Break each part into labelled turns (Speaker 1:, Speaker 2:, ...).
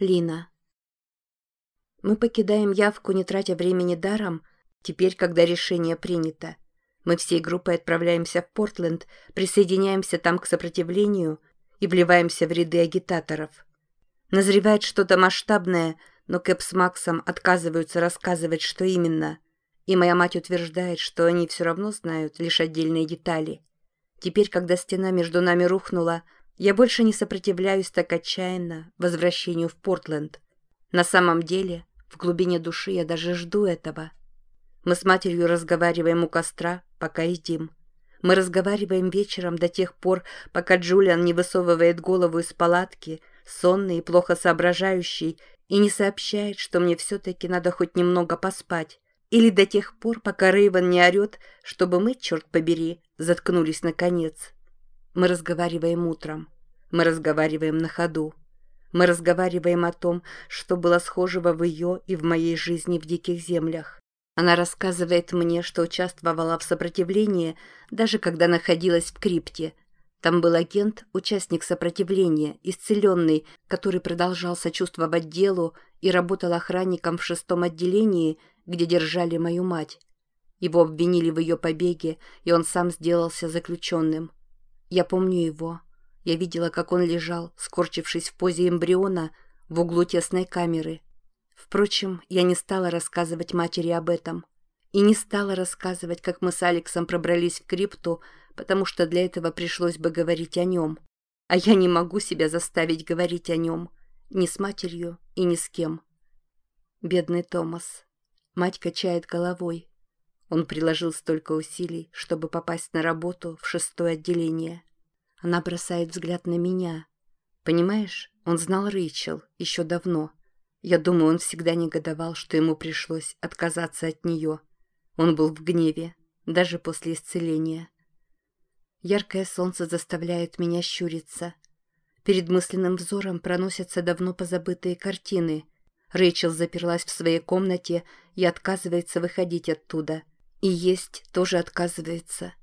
Speaker 1: Лина. Мы покидаем явку, не тратя времени даром, теперь, когда решение принято. Мы всей группой отправляемся в Портленд, присоединяемся там к сопротивлению и вливаемся в ряды агитаторов. Назревает что-то масштабное, но Кэп с Максом отказываются рассказывать, что именно. И моя мать утверждает, что они все равно знают лишь отдельные детали. Теперь, когда стена между нами рухнула, я больше не сопротивляюсь так отчаянно возвращению в Портленд. На самом деле, в глубине души я даже жду этого. Мы с матерью разговариваем у костра, пока едим. Мы разговариваем вечером до тех пор, пока Джулиан не высовывает голову из палатки, сонный и плохо соображающий, и не сообщает, что мне все-таки надо хоть немного поспать. Или до тех пор, пока Рейвен не орет, чтобы мы, черт побери, заткнулись наконец. Мы разговариваем утром. Мы разговариваем на ходу. Мы разговариваем о том, что было схожего в ее и в моей жизни в диких землях. Она рассказывает мне, что участвовала в сопротивлении, даже когда находилась в крипте. Там был агент, участник сопротивления, исцеленный, который продолжал сочувствовать делу и работал охранником в шестом отделении, где держали мою мать. Его обвинили в ее побеге, и он сам сделался заключенным. Я помню его. Я видела, как он лежал, скорчившись в позе эмбриона в углу тесной камеры. Впрочем, я не стала рассказывать матери об этом. И не стала рассказывать, как мы с Алексом пробрались в крипту, потому что для этого пришлось бы говорить о нем. А я не могу себя заставить говорить о нем. Ни с матерью и ни с кем. Бедный Томас. Мать качает головой. Он приложил столько усилий, чтобы попасть на работу в шестое отделение. Она бросает взгляд на меня. Понимаешь, он знал Рэйчел еще давно. Я думаю, он всегда негодовал, что ему пришлось отказаться от нее. Он был в гневе, даже после исцеления. Яркое солнце заставляет меня щуриться. Перед мысленным взором проносятся давно позабытые картины. Рэйчел заперлась в своей комнате и отказывается выходить оттуда – и есть тоже отказывается.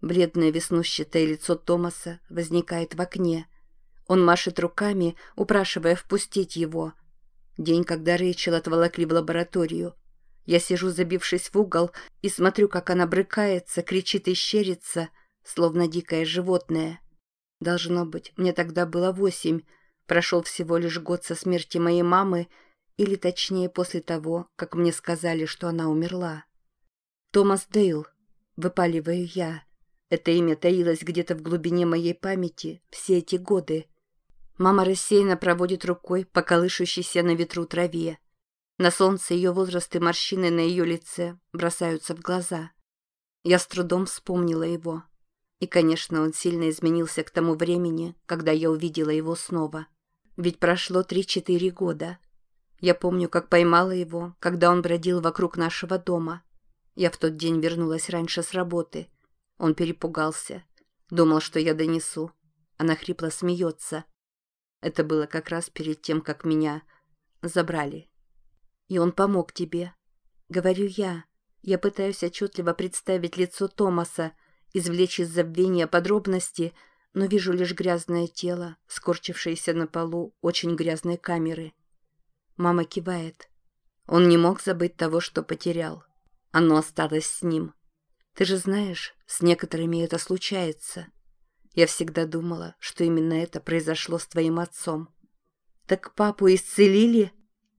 Speaker 1: Бледное веснущатое лицо Томаса возникает в окне. Он машет руками, упрашивая впустить его. День, когда Рэйчел отволокли в лабораторию. Я сижу, забившись в угол, и смотрю, как она брыкается, кричит и щерится, словно дикое животное. Должно быть, мне тогда было восемь. Прошел всего лишь год со смерти моей мамы, или точнее после того, как мне сказали, что она умерла. Томас Дейл. Выпаливаю я. Это имя таилось где-то в глубине моей памяти все эти годы. Мама рассеянно проводит рукой по колышущейся на ветру траве. На солнце ее возраст и морщины на ее лице бросаются в глаза. Я с трудом вспомнила его. И, конечно, он сильно изменился к тому времени, когда я увидела его снова. Ведь прошло три-четыре года. Я помню, как поймала его, когда он бродил вокруг нашего дома. Я в тот день вернулась раньше с работы. Он перепугался. Думал, что я донесу. Она хрипло смеется. Это было как раз перед тем, как меня забрали. И он помог тебе. Говорю я. Я пытаюсь отчетливо представить лицо Томаса, извлечь из забвения подробности, но вижу лишь грязное тело, скорчившееся на полу очень грязной камеры. Мама кивает. Он не мог забыть того, что потерял. Оно осталось с ним. Ты же знаешь, с некоторыми это случается. Я всегда думала, что именно это произошло с твоим отцом. Так папу исцелили?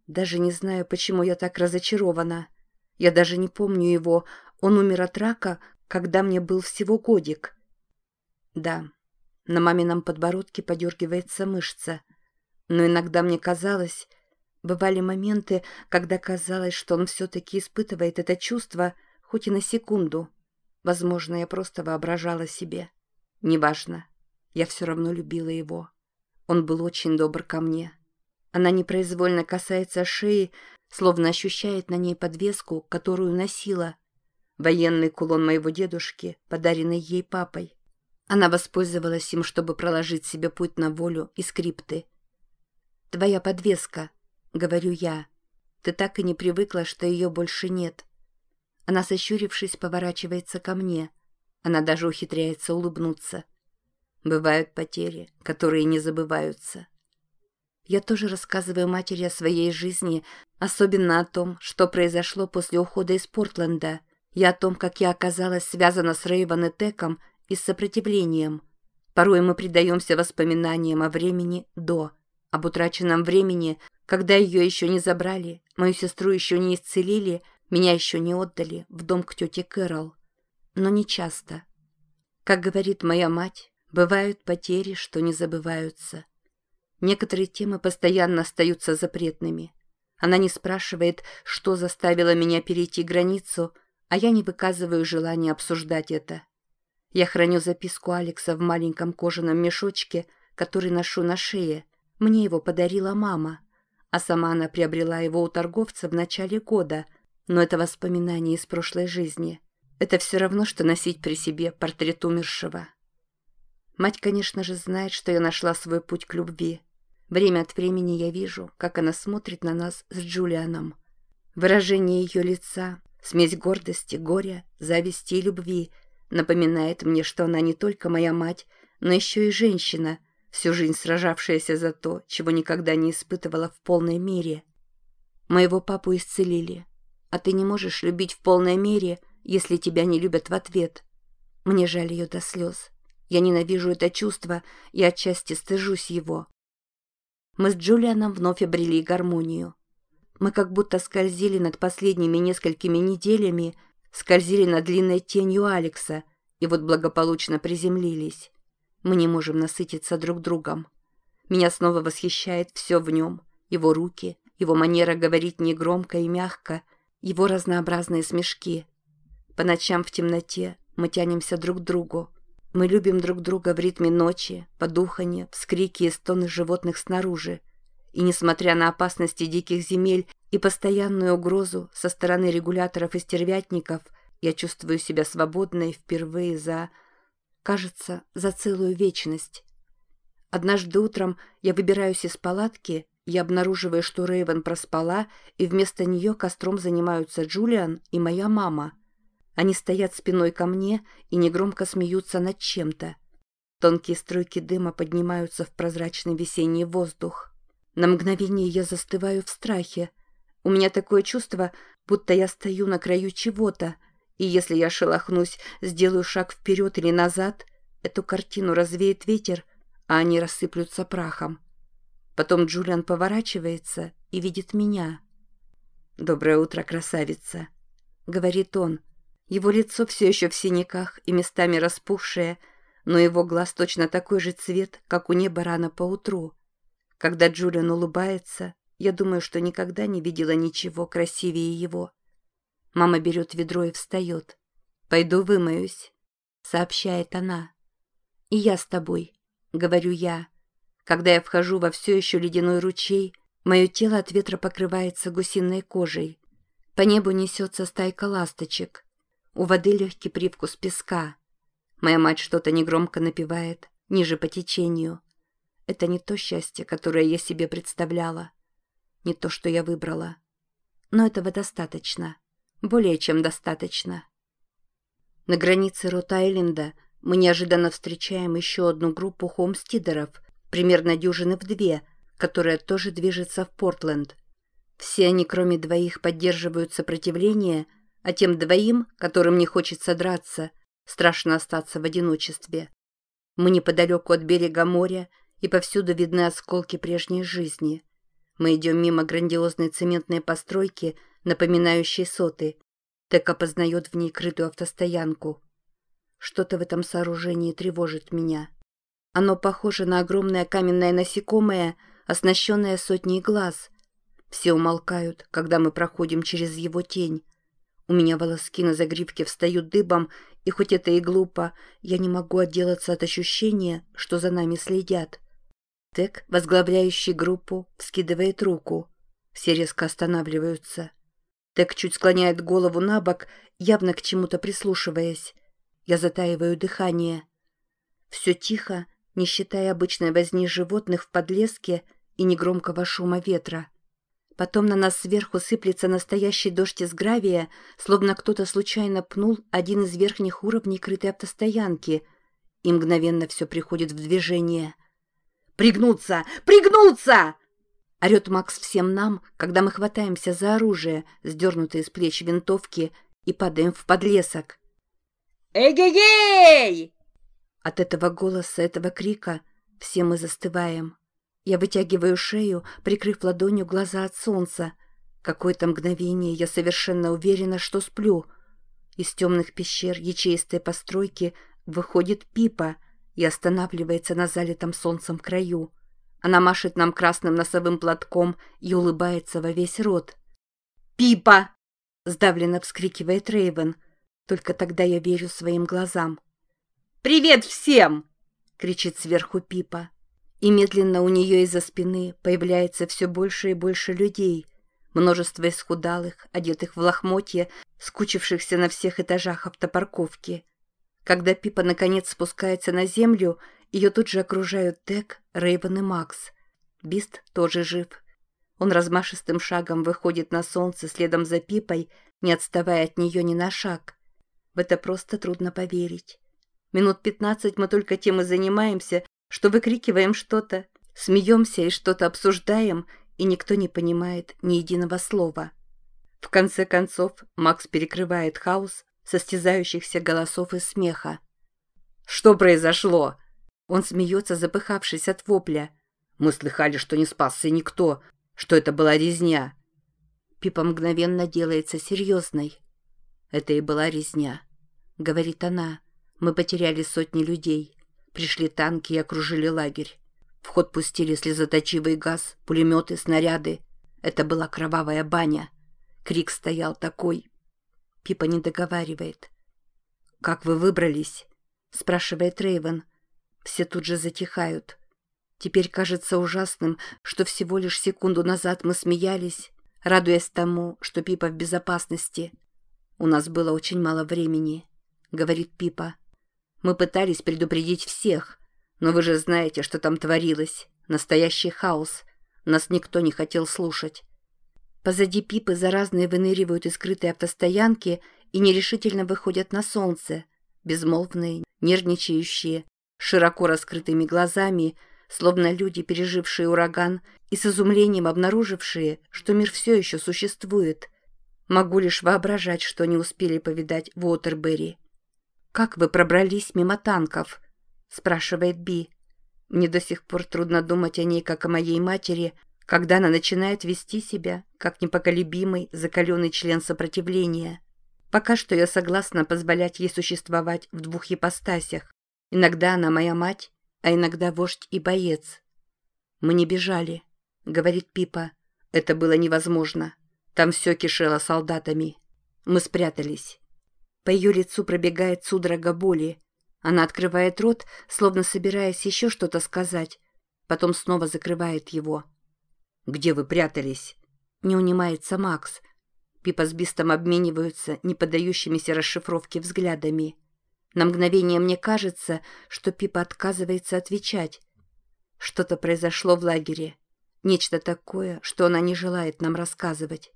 Speaker 1: Даже не знаю, почему я так разочарована. Я даже не помню его. Он умер от рака, когда мне был всего годик. Да, на мамином подбородке подергивается мышца. Но иногда мне казалось, Бывали моменты, когда казалось, что он все-таки испытывает это чувство, хоть и на секунду. Возможно, я просто воображала себе. Неважно. Я все равно любила его. Он был очень добр ко мне. Она непроизвольно касается шеи, словно ощущает на ней подвеску, которую носила. Военный кулон моего дедушки, подаренный ей папой. Она воспользовалась им, чтобы проложить себе путь на волю и скрипты. «Твоя подвеска», — говорю я. «Ты так и не привыкла, что ее больше нет». Она, сощурившись, поворачивается ко мне. Она даже ухитряется улыбнуться. Бывают потери, которые не забываются. Я тоже рассказываю матери о своей жизни, особенно о том, что произошло после ухода из Портленда, и о том, как я оказалась связана с Рейвен и Теком и с сопротивлением. Порой мы предаемся воспоминаниям о времени до, об утраченном времени, когда ее еще не забрали, мою сестру еще не исцелили, меня еще не отдали в дом к тете Кэрол. Но не часто. Как говорит моя мать, бывают потери, что не забываются. Некоторые темы постоянно остаются запретными. Она не спрашивает, что заставило меня перейти границу, а я не выказываю желания обсуждать это. Я храню записку Алекса в маленьком кожаном мешочке, который ношу на шее. Мне его подарила мама, а сама она приобрела его у торговца в начале года, но это воспоминание из прошлой жизни. Это все равно, что носить при себе портрет умершего. Мать, конечно же, знает, что я нашла свой путь к любви. Время от времени я вижу, как она смотрит на нас с Джулианом. Выражение ее лица, смесь гордости, горя, зависти и любви напоминает мне, что она не только моя мать, но еще и женщина, всю жизнь сражавшаяся за то, чего никогда не испытывала в полной мере. Моего папу исцелили, а ты не можешь любить в полной мере, если тебя не любят в ответ. Мне жаль ее до слез. Я ненавижу это чувство и отчасти стыжусь его. Мы с Джулианом вновь обрели гармонию. Мы как будто скользили над последними несколькими неделями, скользили над длинной тенью Алекса и вот благополучно приземлились. Мы не можем насытиться друг другом. Меня снова восхищает все в нем. Его руки, его манера говорить негромко и мягко, его разнообразные смешки. По ночам в темноте мы тянемся друг к другу. Мы любим друг друга в ритме ночи, подуханье, вскрики и стоны животных снаружи. И несмотря на опасности диких земель и постоянную угрозу со стороны регуляторов и стервятников, я чувствую себя свободной впервые за, кажется, за целую вечность. Однажды утром я выбираюсь из палатки, я обнаруживаю, что Рейвен проспала, и вместо нее костром занимаются Джулиан и моя мама — они стоят спиной ко мне и негромко смеются над чем-то. Тонкие струйки дыма поднимаются в прозрачный весенний воздух. На мгновение я застываю в страхе. У меня такое чувство, будто я стою на краю чего-то, и если я шелохнусь, сделаю шаг вперед или назад, эту картину развеет ветер, а они рассыплются прахом. Потом Джулиан поворачивается и видит меня. «Доброе утро, красавица», — говорит он, — его лицо все еще в синяках и местами распухшее, но его глаз точно такой же цвет, как у неба рано поутру. Когда Джулиан улыбается, я думаю, что никогда не видела ничего красивее его. Мама берет ведро и встает. «Пойду вымоюсь», — сообщает она. «И я с тобой», — говорю я. Когда я вхожу во все еще ледяной ручей, мое тело от ветра покрывается гусиной кожей. По небу несется стайка ласточек. У воды легкий привкус песка. Моя мать что-то негромко напевает, ниже по течению. Это не то счастье, которое я себе представляла. Не то, что я выбрала. Но этого достаточно. Более чем достаточно. На границе Рот-Айленда мы неожиданно встречаем еще одну группу хомстидеров, примерно дюжины в две, которая тоже движется в Портленд. Все они, кроме двоих, поддерживают сопротивление – а тем двоим, которым не хочется драться, страшно остаться в одиночестве. Мы неподалеку от берега моря, и повсюду видны осколки прежней жизни. Мы идем мимо грандиозной цементной постройки, напоминающей соты. Тек опознает в ней крытую автостоянку. Что-то в этом сооружении тревожит меня. Оно похоже на огромное каменное насекомое, оснащенное сотней глаз. Все умолкают, когда мы проходим через его тень. У меня волоски на загривке встают дыбом, и хоть это и глупо, я не могу отделаться от ощущения, что за нами следят. Тек, возглавляющий группу, вскидывает руку. Все резко останавливаются. Тек чуть склоняет голову на бок, явно к чему-то прислушиваясь. Я затаиваю дыхание. Все тихо, не считая обычной возни животных в подлеске и негромкого шума ветра. Потом на нас сверху сыплется настоящий дождь из гравия, словно кто-то случайно пнул один из верхних уровней крытой автостоянки, и мгновенно все приходит в движение. «Пригнуться! Пригнуться!» Орет Макс всем нам, когда мы хватаемся за оружие, сдернутые с плеч винтовки, и падаем в подлесок.
Speaker 2: «Эгегей!»
Speaker 1: От этого голоса, этого крика все мы застываем. Я вытягиваю шею, прикрыв ладонью глаза от солнца. Какое-то мгновение я совершенно уверена, что сплю. Из темных пещер ячеистой постройки выходит Пипа и останавливается на залитом солнцем краю. Она машет нам красным носовым платком и улыбается во весь рот.
Speaker 2: «Пипа!»
Speaker 1: — сдавленно вскрикивает Рейвен. Только тогда я верю своим глазам.
Speaker 2: «Привет всем!»
Speaker 1: — кричит сверху Пипа. И медленно у нее из-за спины появляется все больше и больше людей. Множество исхудалых, одетых в лохмотья, скучившихся на всех этажах автопарковки. Когда Пипа наконец спускается на землю, ее тут же окружают Тек, Рейвен и Макс. Бист тоже жив. Он размашистым шагом выходит на солнце следом за Пипой, не отставая от нее ни на шаг. В это просто трудно поверить. Минут пятнадцать мы только тем и занимаемся, что выкрикиваем что-то, смеемся и что-то обсуждаем, и никто не понимает ни единого слова. В конце концов Макс перекрывает хаос состязающихся голосов и смеха.
Speaker 2: «Что произошло?»
Speaker 1: Он смеется, запыхавшись от вопля.
Speaker 2: «Мы слыхали, что не спасся никто, что это была резня.
Speaker 1: Пипа мгновенно делается серьезной. Это и была резня, говорит она. Мы потеряли сотни людей. Пришли танки и окружили лагерь. В ход пустили слезоточивый газ, пулеметы, снаряды. Это была кровавая баня. Крик стоял такой. Пипа не договаривает. «Как вы выбрались?» — спрашивает Рейвен. Все тут же затихают. Теперь кажется ужасным, что всего лишь секунду назад мы смеялись, радуясь тому, что Пипа в безопасности. «У нас было очень мало времени», — говорит Пипа. «Мы пытались предупредить всех, но вы же знаете, что там творилось. Настоящий хаос. Нас никто не хотел слушать». Позади Пипы заразные выныривают из скрытой автостоянки и нерешительно выходят на солнце, безмолвные, нервничающие, широко раскрытыми глазами — словно люди, пережившие ураган и с изумлением обнаружившие, что мир все еще существует. Могу лишь воображать, что они успели повидать в Уотербери. «Как вы пробрались мимо танков?» — спрашивает Би. Мне до сих пор трудно думать о ней, как о моей матери, когда она начинает вести себя, как непоколебимый, закаленный член сопротивления. Пока что я согласна позволять ей существовать в двух ипостасях. Иногда она моя мать, а иногда вождь и боец. «Мы не бежали», — говорит Пипа. «Это было невозможно. Там все кишело солдатами. Мы спрятались». По ее лицу пробегает судорога боли. Она открывает рот, словно собираясь еще что-то сказать, потом снова закрывает его. «Где вы прятались?» Не унимается Макс. Пипа с Бистом обмениваются неподдающимися расшифровке взглядами. На мгновение мне кажется, что Пипа отказывается отвечать. Что-то произошло в лагере. Нечто такое, что она не желает нам рассказывать.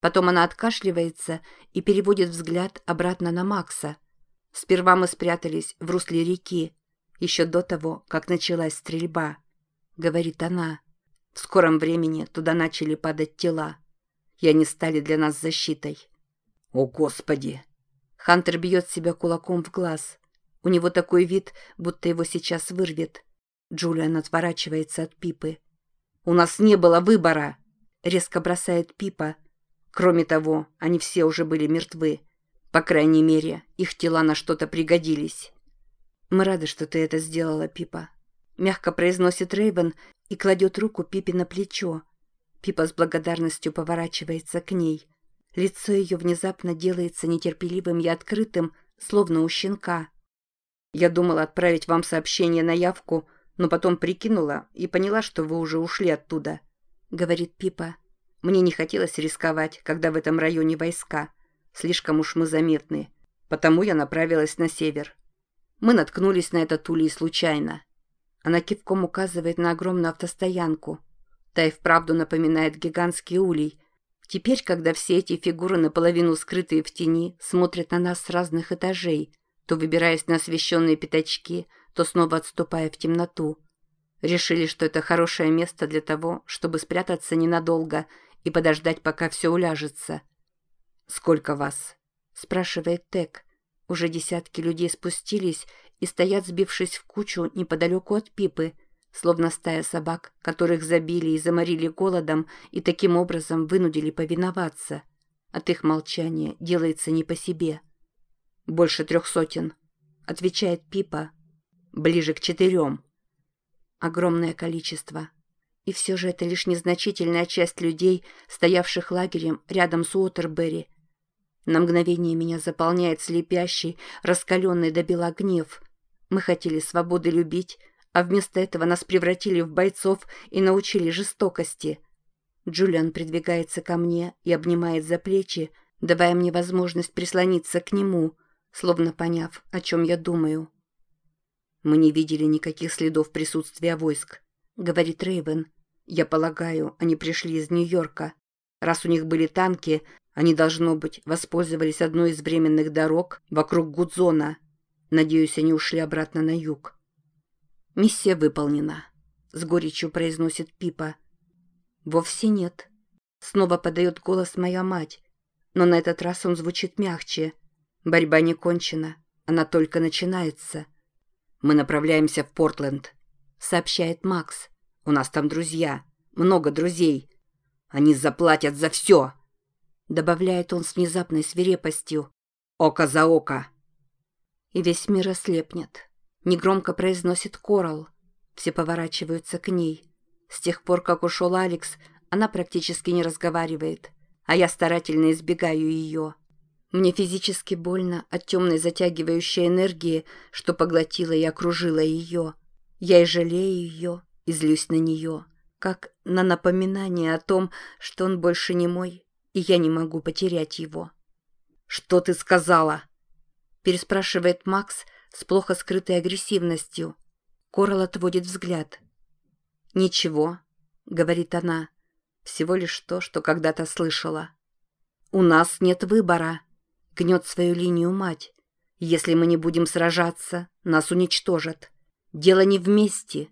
Speaker 1: Потом она откашливается и переводит взгляд обратно на Макса. Сперва мы спрятались в русле реки, еще до того, как началась стрельба. Говорит она. В скором времени туда начали падать тела. И они стали для нас защитой. «О, Господи!» Хантер бьет себя кулаком в глаз. У него такой вид, будто его сейчас вырвет. Джулиан отворачивается от Пипы. «У нас не было выбора!» Резко бросает Пипа. Кроме того, они все уже были мертвы. По крайней мере, их тела на что-то пригодились. «Мы рады, что ты это сделала, Пипа», — мягко произносит Рейвен и кладет руку Пипе на плечо. Пипа с благодарностью поворачивается к ней. Лицо ее внезапно делается нетерпеливым и открытым, словно у щенка. «Я думала отправить вам сообщение на явку, но потом прикинула и поняла, что вы уже ушли оттуда», — говорит Пипа. «Мне не хотелось рисковать, когда в этом районе войска. Слишком уж мы заметны. Потому я направилась на север. Мы наткнулись на этот улей случайно». Она кивком указывает на огромную автостоянку. Та и вправду напоминает гигантский улей — Теперь, когда все эти фигуры, наполовину скрытые в тени, смотрят на нас с разных этажей, то выбираясь на освещенные пятачки, то снова отступая в темноту. Решили, что это хорошее место для того, чтобы спрятаться ненадолго и подождать, пока все уляжется.
Speaker 2: «Сколько вас?»
Speaker 1: — спрашивает Тек. Уже десятки людей спустились и стоят, сбившись в кучу неподалеку от Пипы, словно стая собак, которых забили и заморили голодом и таким образом вынудили повиноваться. От их молчания делается не по себе. «Больше трех сотен», — отвечает Пипа. «Ближе к четырем». Огромное количество. И все же это лишь незначительная часть людей, стоявших лагерем рядом с Уотербери. На мгновение меня заполняет слепящий, раскаленный до бела гнев. Мы хотели свободы любить, а вместо этого нас превратили в бойцов и научили жестокости. Джулиан придвигается ко мне и обнимает за плечи, давая мне возможность прислониться к нему, словно поняв, о чем я думаю. «Мы не видели никаких следов присутствия войск», — говорит Рейвен. «Я полагаю, они пришли из Нью-Йорка. Раз у них были танки, они, должно быть, воспользовались одной из временных дорог вокруг Гудзона. Надеюсь, они ушли обратно на юг». «Миссия выполнена», — с горечью произносит Пипа. «Вовсе нет». Снова подает голос моя мать, но на этот раз он звучит мягче. Борьба не кончена, она только начинается.
Speaker 2: «Мы направляемся в Портленд», — сообщает Макс. «У нас там друзья, много друзей. Они заплатят за все», — добавляет он с внезапной свирепостью. «Око за око».
Speaker 1: И весь мир ослепнет. Негромко произносит Корал. Все поворачиваются к ней. С тех пор, как ушел Алекс, она практически не разговаривает, а я старательно избегаю ее. Мне физически больно от темной затягивающей энергии, что поглотила и окружила ее. Я и жалею ее, и злюсь на нее, как на напоминание о том, что он больше не мой, и я не могу потерять его.
Speaker 2: «Что ты сказала?»
Speaker 1: переспрашивает Макс, с плохо скрытой агрессивностью. Корал отводит взгляд. «Ничего», — говорит она, — «всего лишь то, что когда-то слышала». «У нас нет выбора», — гнет свою линию мать. «Если мы не будем сражаться, нас уничтожат. Дело не вместе».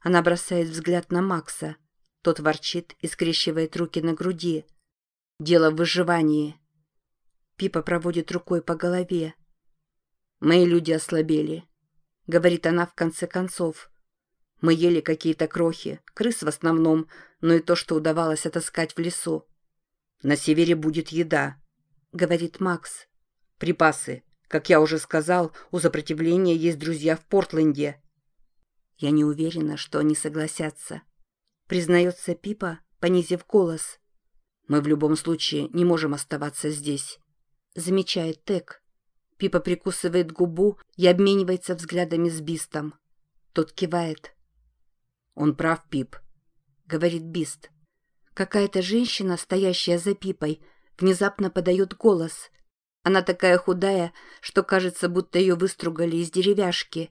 Speaker 1: Она бросает взгляд на Макса. Тот ворчит и скрещивает руки на груди. «Дело в выживании». Пипа проводит рукой по голове. Мои люди ослабели. Говорит она в конце концов. Мы ели какие-то крохи, крыс в основном, но и то, что удавалось отыскать в лесу. На севере будет еда, говорит Макс. Припасы. Как я уже сказал, у сопротивления есть друзья в Портленде. Я не уверена, что они согласятся. Признается Пипа, понизив голос. Мы в любом случае не можем оставаться здесь. Замечает Тек. Пипа прикусывает губу и обменивается взглядами с Бистом. Тот кивает. «Он прав, Пип», — говорит Бист. Какая-то женщина, стоящая за Пипой, внезапно подает голос. Она такая худая, что кажется, будто ее выстругали из деревяшки.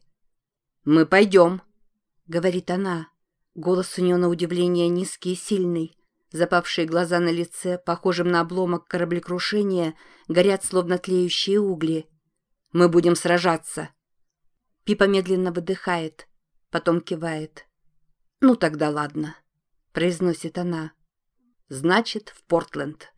Speaker 1: «Мы пойдем», — говорит она. Голос у нее на удивление низкий и сильный. Запавшие глаза на лице, похожим на обломок кораблекрушения, горят, словно тлеющие угли. Мы будем сражаться». Пипа медленно выдыхает, потом кивает. «Ну тогда ладно», — произносит она. «Значит, в Портленд».